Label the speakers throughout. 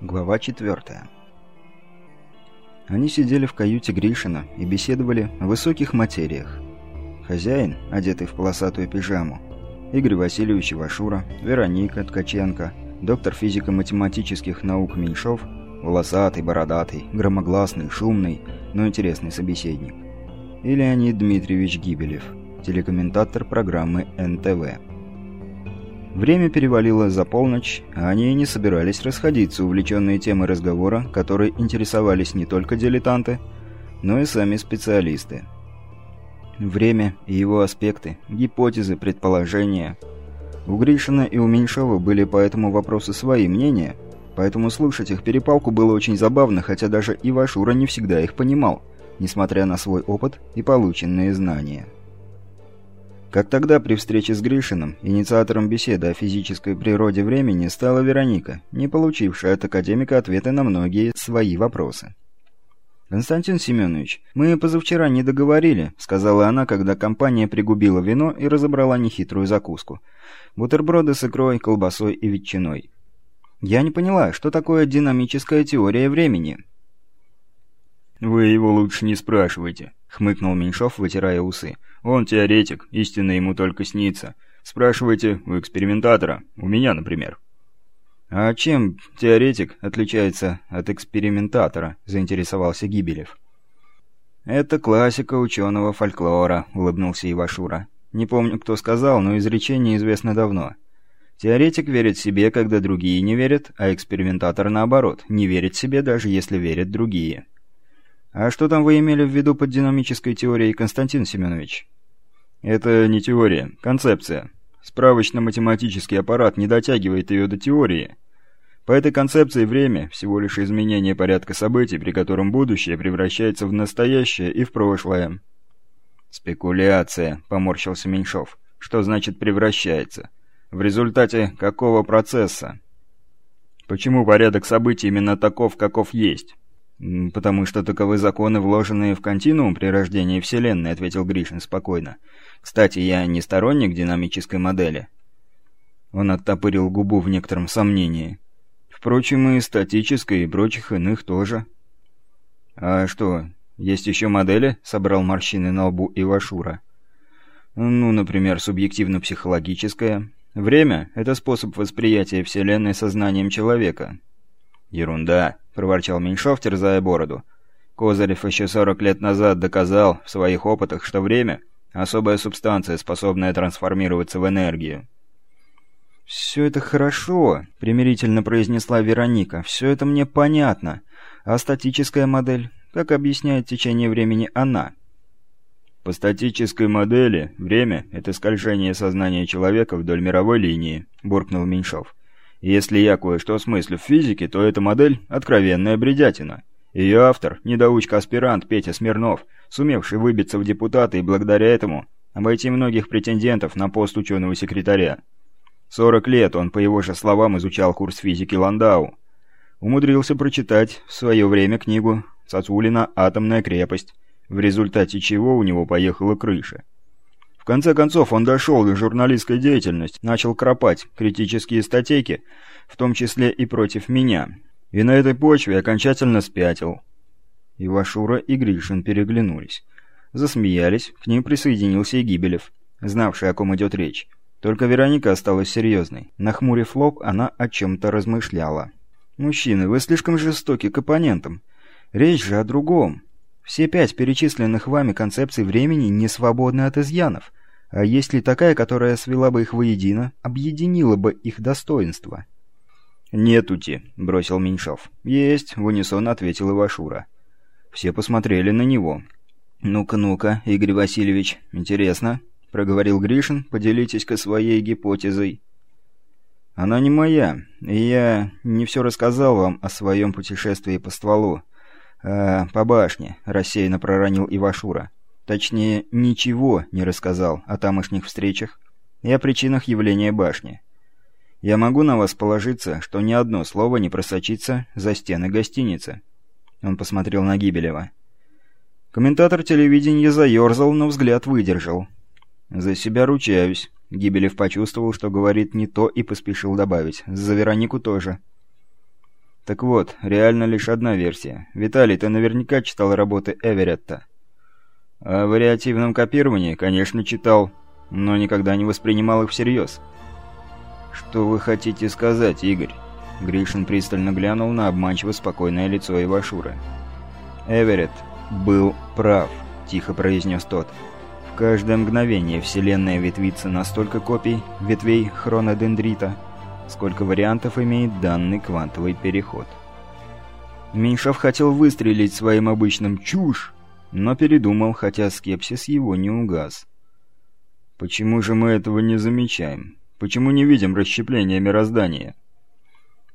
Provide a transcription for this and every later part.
Speaker 1: Глава 4. Они сидели в каюте Гришина и беседовали о высоких материях. Хозяин, одетый в полосатую пижаму, Игорь Васильевич Ивашура, Вероника Ткаченко, доктор физико-математических наук Меньшов, волосатый, бородатый, громогласный, шумный, но интересный собеседник. И Леонид Дмитриевич Гибелев, телекомментатор программы НТВ. Время перевалило за полночь, а они не собирались расходиться, увлеченные темой разговора, которой интересовались не только дилетанты, но и сами специалисты. Время и его аспекты, гипотезы, предположения. У Гришина и у Меньшова были по этому вопросу свои мнения, поэтому слушать их перепалку было очень забавно, хотя даже Ивашура не всегда их понимал, несмотря на свой опыт и полученные знания. Как тогда при встрече с Гришиным, инициатором беседы о физической природе времени стала Вероника, не получившая от академика ответы на многие свои вопросы. «Константин Семенович, мы позавчера не договорили», — сказала она, когда компания пригубила вино и разобрала нехитрую закуску. Бутерброды с икрой, колбасой и ветчиной. «Я не поняла, что такое динамическая теория времени?»
Speaker 2: «Вы его лучше не спрашивайте», — хмыкнул Меньшов, вытирая усы. «Он теоретик, истина ему только снится. Спрашивайте у экспериментатора, у меня, например».
Speaker 1: «А чем теоретик отличается от экспериментатора?» — заинтересовался Гибелев. «Это классика ученого фольклора», — улыбнулся Ивашура. «Не помню, кто сказал, но изречение известно давно. Теоретик верит себе, когда другие не верят, а экспериментатор, наоборот, не верит себе, даже если верят другие». А что там вы имели в виду под динамической теорией, Константин Семенович?
Speaker 2: Это не теория, концепция. Справочно-математический аппарат не дотягивает ее до теории. По этой концепции время – всего лишь изменение порядка событий, при котором будущее превращается в настоящее и в прошлое.
Speaker 1: «Спекуляция», – поморщился Меньшов. «Что значит «превращается»? В результате какого процесса?»
Speaker 2: «Почему порядок событий именно таков, каков есть?»
Speaker 1: «Потому что таковы законы, вложенные в континуум при рождении Вселенной», — ответил Гришин спокойно. «Кстати, я не сторонник динамической модели». Он оттопырил губу в некотором сомнении. «Впрочем, и статической, и прочих иных тоже». «А что, есть еще модели?» — собрал морщины на лбу Ивашура. «Ну, например, субъективно-психологическая. Время — это способ восприятия Вселенной сознанием человека». «Ерунда», проворчал Меньшов, терзая бороду. Козырев еще 40 лет назад доказал в своих опытах, что время — особая субстанция, способная трансформироваться в энергию. «Все это хорошо», — примирительно произнесла Вероника. «Все это мне понятно. А статическая модель? Как объясняет течение времени она?»
Speaker 2: По статической модели время — это скольжение сознания человека вдоль мировой линии, буркнул Меньшов если я кое-что смыслю в физике, то эта модель — откровенная бредятина. Ее автор — недоучка-аспирант Петя Смирнов, сумевший выбиться в депутаты и благодаря этому обойти многих претендентов на пост ученого-секретаря. 40 лет он, по его же словам, изучал курс физики Ландау. Умудрился прочитать в свое время книгу Сацулина «Атомная крепость», в результате чего у него поехала крыша конце концов, он дошел до журналистской деятельности, начал кропать критические статейки, в том числе и против меня. И на этой почве окончательно спятил. Ивашура и Гришин переглянулись. Засмеялись, к ним присоединился и Гибелев, знавший, о ком идет речь. Только Вероника осталась серьезной. Нахмурив лоб, она о чем-то размышляла. «Мужчины, вы слишком жестоки к оппонентам. Речь же о другом. Все пять перечисленных вами концепций времени не свободны от изъянов. А есть ли такая, которая свела бы их воедино, объединила бы их достоинства? «Нетути», — бросил Меньшов. «Есть», — в унисон ответил Ивашура. Все посмотрели на него.
Speaker 1: «Ну-ка, ну-ка, Игорь Васильевич, интересно», — проговорил Гришин, — «поделитесь-ка своей гипотезой». «Она не моя, и я не все рассказал вам о своем путешествии по стволу, а по башне», — рассеянно проронил Ивашура. Точнее, ничего не рассказал о тамошних встречах и о причинах явления башни. Я могу на вас положиться, что ни одно слово не просочится за стены гостиницы. Он посмотрел на Гибелева. Комментатор телевидения заерзал, но взгляд выдержал. «За себя ручаюсь». Гибелев почувствовал, что говорит не то, и поспешил добавить. «За Веронику тоже». Так вот, реально лишь одна версия. Виталий, ты наверняка читал работы Эверетта. О вариативном копировании, конечно, читал, но никогда не воспринимал их всерьез. Что вы хотите сказать, Игорь? Гришин пристально глянул на обманчиво спокойное лицо Ивашура. Эверетт был прав, тихо произнес тот. В каждое мгновение Вселенная ветвится на столько копий ветвей хронодендрита, сколько вариантов имеет данный квантовый переход. Меньшов хотел выстрелить своим обычным «чушь», но передумал, хотя скепсис его не угас. «Почему же мы этого не замечаем? Почему не видим расщепления мироздания?»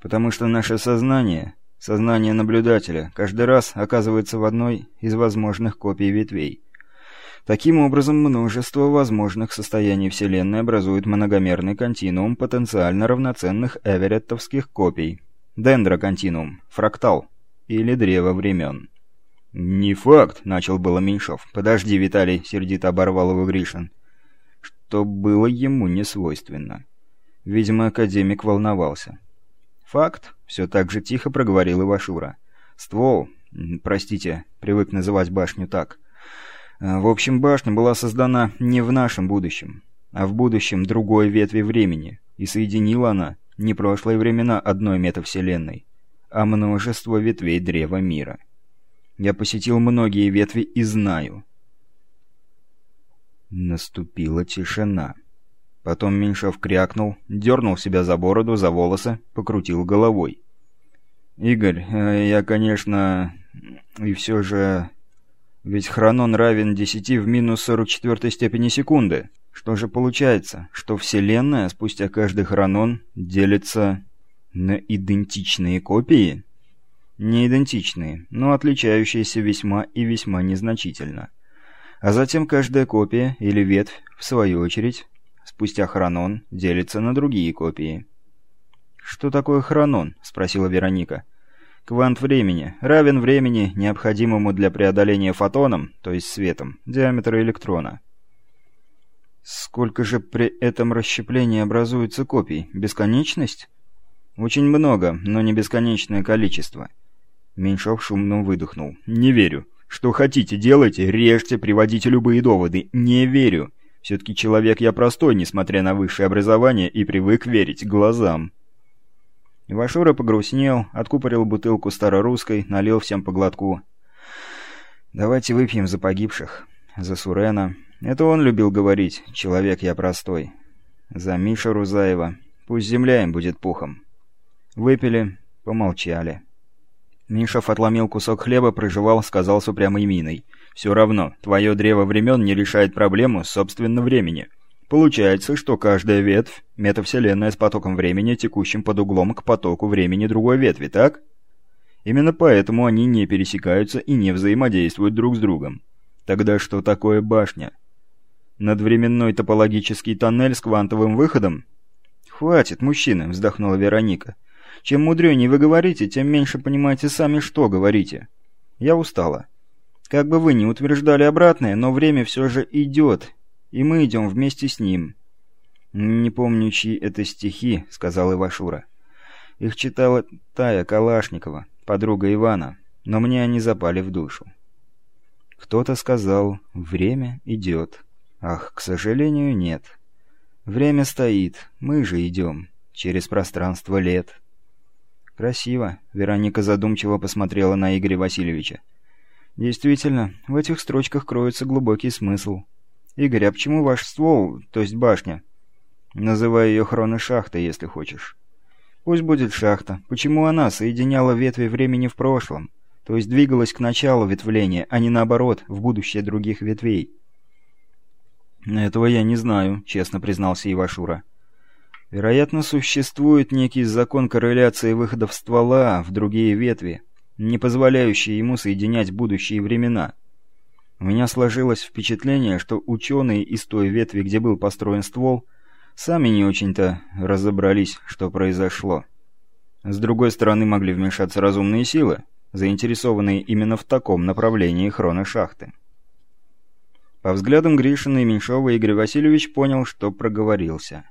Speaker 1: «Потому что наше сознание, сознание наблюдателя, каждый раз оказывается в одной из возможных копий ветвей. Таким образом, множество возможных состояний Вселенной образует многомерный континуум потенциально равноценных эвереттовских копий. Дендроконтинуум, фрактал или древо времен. «Не факт», — начал было Меньшов. «Подожди, Виталий», — сердито оборвал его Гришин. Что было ему не свойственно. Видимо, академик волновался. «Факт», — все так же тихо проговорил Ивашура. «Ствол, простите, привык называть башню так. Э, в общем, башня была создана не в нашем будущем, а в будущем другой ветви времени, и соединила она не прошлые времена одной метавселенной, а множество ветвей древа мира». Я посетил многие ветви и знаю. Наступила тишина. Потом Меньшов крякнул, дернул себя за бороду, за волосы, покрутил головой. «Игорь, э, я, конечно... И все же... Ведь хронон равен 10 в минус 44 степени секунды. Что же получается, что Вселенная спустя каждый хронон делится на идентичные копии?» Не идентичные, но отличающиеся весьма и весьма незначительно. А затем каждая копия или ветвь, в свою очередь, спустя хронон, делится на другие копии. «Что такое хронон?» – спросила Вероника. «Квант времени равен времени, необходимому для преодоления фотоном, то есть светом, диаметра электрона». «Сколько же при этом расщеплении образуется копий? Бесконечность?» «Очень много, но не бесконечное количество». Меньшов шумно выдохнул. «Не верю. Что хотите, делайте, режьте, приводите любые доводы. Не верю. Все-таки человек я простой, несмотря на высшее образование, и привык верить глазам». Ивашура погрустнел, откупорил бутылку старорусской, налил всем по глотку. «Давайте выпьем за погибших. За Сурена. Это он любил говорить. Человек я простой. За Миша Рузаева. Пусть земля им будет пухом». Выпили, помолчали. Мишев отломил кусок хлеба, прожевал, сказал с упрямой миной. «Все равно, твое древо времен не решает проблему собственно времени. Получается, что каждая ветвь — метавселенная с потоком времени, текущим под углом к потоку времени другой ветви, так? Именно поэтому они не пересекаются и не взаимодействуют друг с другом. Тогда что такое башня? Надвременной топологический тоннель с квантовым выходом? «Хватит, мужчины!» — вздохнула Вероника. Чем мудрёнее вы говорите, тем меньше понимаете сами, что говорите. Я устала. Как бы вы ни утверждали обратное, но время все же идет, и мы идем вместе с ним. Не помню, чьи это стихи, сказал Ивашура. Их читала Тая Калашникова, подруга Ивана, но мне они запали в душу. Кто-то сказал «Время идет». Ах, к сожалению, нет. Время стоит, мы же идем через пространство лет. «Красиво», — Вероника задумчиво посмотрела на Игоря Васильевича. «Действительно, в этих строчках кроется глубокий смысл. Игорь, а почему ваш ствол, то есть башня? Называй ее хроношахтой, если хочешь. Пусть будет шахта. Почему она соединяла ветви времени в прошлом, то есть двигалась к началу ветвления, а не наоборот, в будущее других ветвей?» «Этого я не знаю», — честно признался Ивашура. Вероятно, существует некий закон корреляции выходов ствола в другие ветви, не позволяющий ему соединять будущие времена. У меня сложилось впечатление, что ученые из той ветви, где был построен ствол, сами не очень-то разобрались, что произошло. С другой стороны, могли вмешаться разумные силы, заинтересованные именно в таком направлении хроношахты. По взглядам Гришина и Меньшова Игорь Васильевич понял, что проговорился.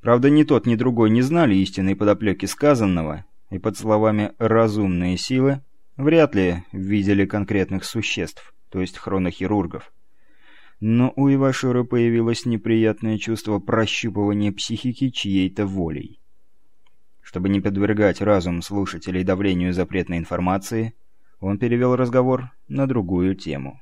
Speaker 1: Правда, ни тот, ни другой не знали истинной подоплеки сказанного, и под словами «разумные силы» вряд ли видели конкретных существ, то есть хронохирургов. Но у Ивашура появилось неприятное чувство прощупывания психики чьей-то волей. Чтобы не подвергать разум слушателей давлению запретной информации, он перевел разговор на другую тему.